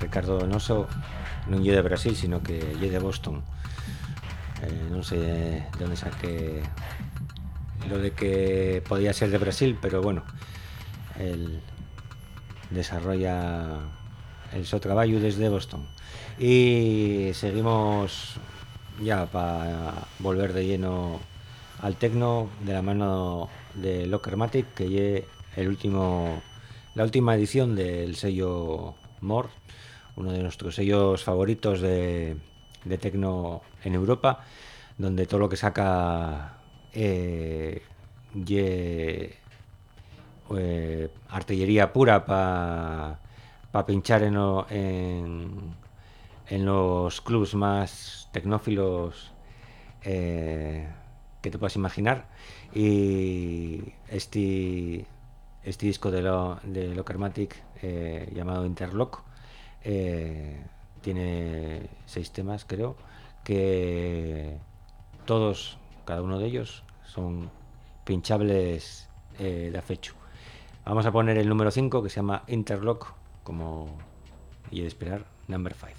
Speaker 1: Ricardo Donoso non lle de Brasil, sino que lle de Boston. Eh, non sei de onde saqué lo de que podía ser de Brasil, pero bueno, él desarrolla el trabajo desde Boston. Y seguimos ya para volver de lleno al tecno de la mano de Lockermatic, que es el último, la última edición del sello More, uno de nuestros sellos favoritos de, de tecno en Europa, donde todo lo que saca eh, eh, artillería pura para pa pinchar en, en, en, los clubs más tecnófilos eh, que te puedas imaginar. Y este, este disco de, lo, de eh, llamado Interlock eh, tiene seis temas, creo, que todos, cada uno de ellos, son pinchables eh, de afecho. Vamos a poner el número 5 que se llama Interlock como y de esperar number 5.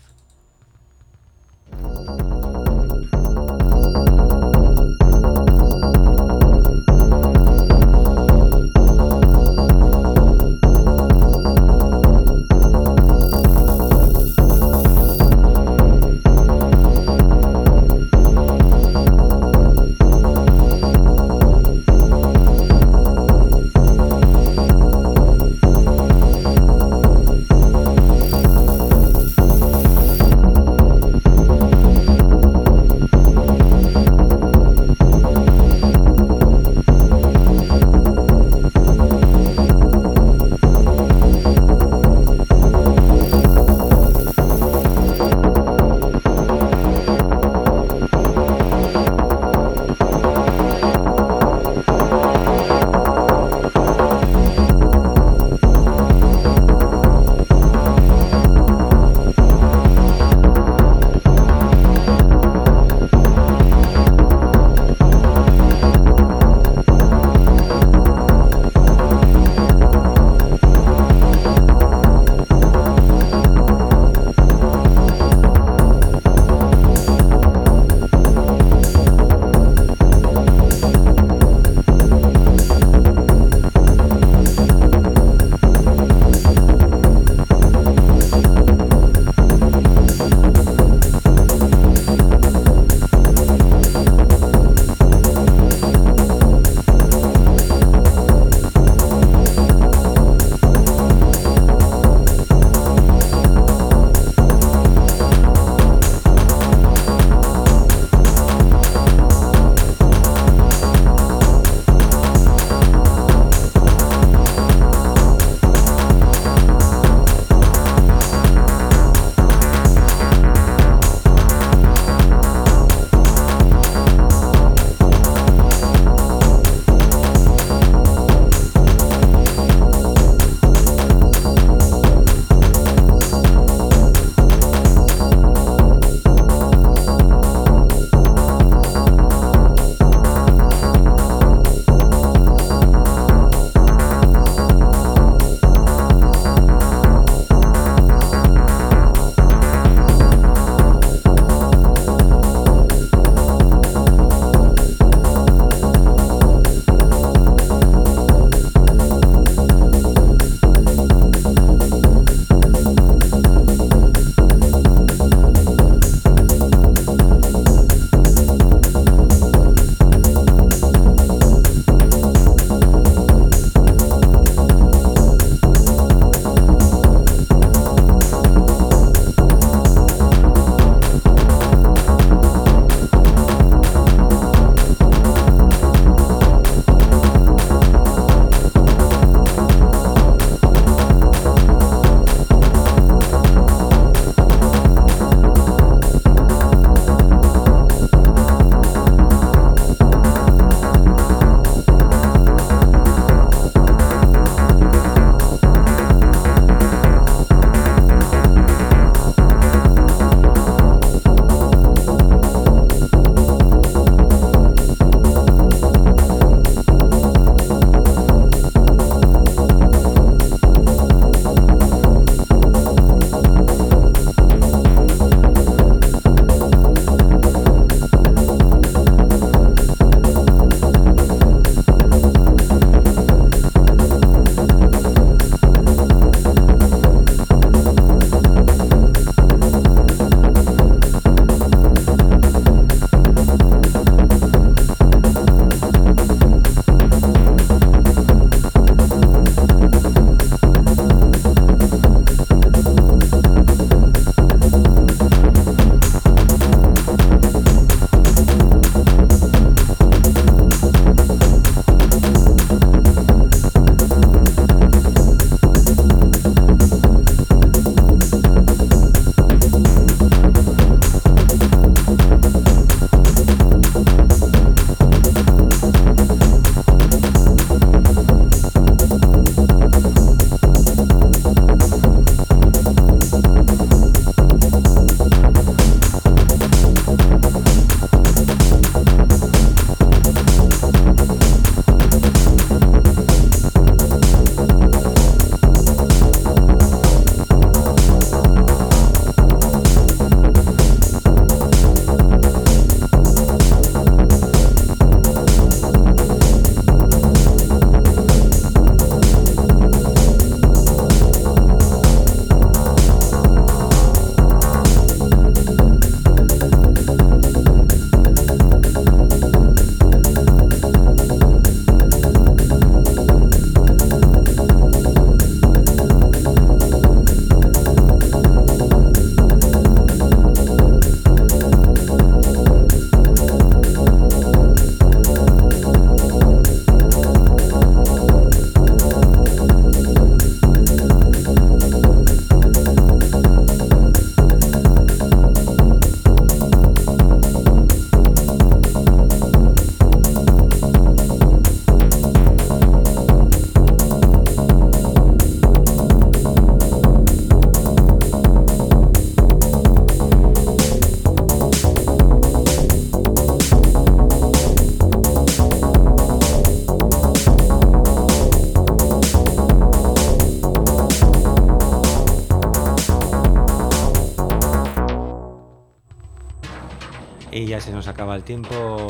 Speaker 1: Acaba el tiempo.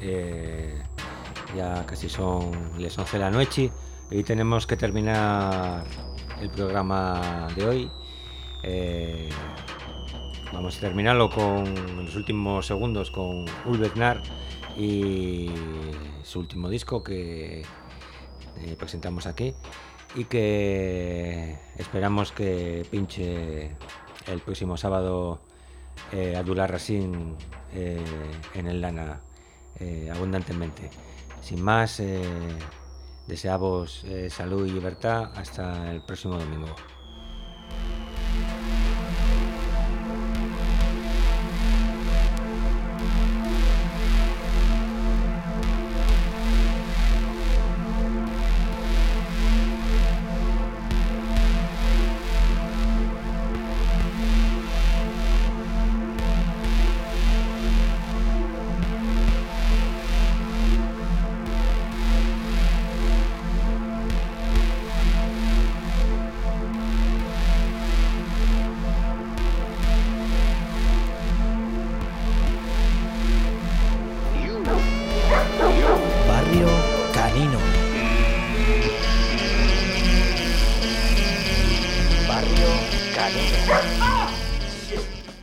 Speaker 1: eh, ya casi son las 11 de la noche y tenemos que terminar el programa de hoy. Eh, vamos a terminarlo con los últimos segundos con Ulveknar y su último disco que eh, presentamos aquí y que esperamos que pinche el próximo sábado eh, Abdullah Racine eh, en el Lana eh, abundantemente. Sin más, eh, deseamos salud y libertad hasta el próximo domingo.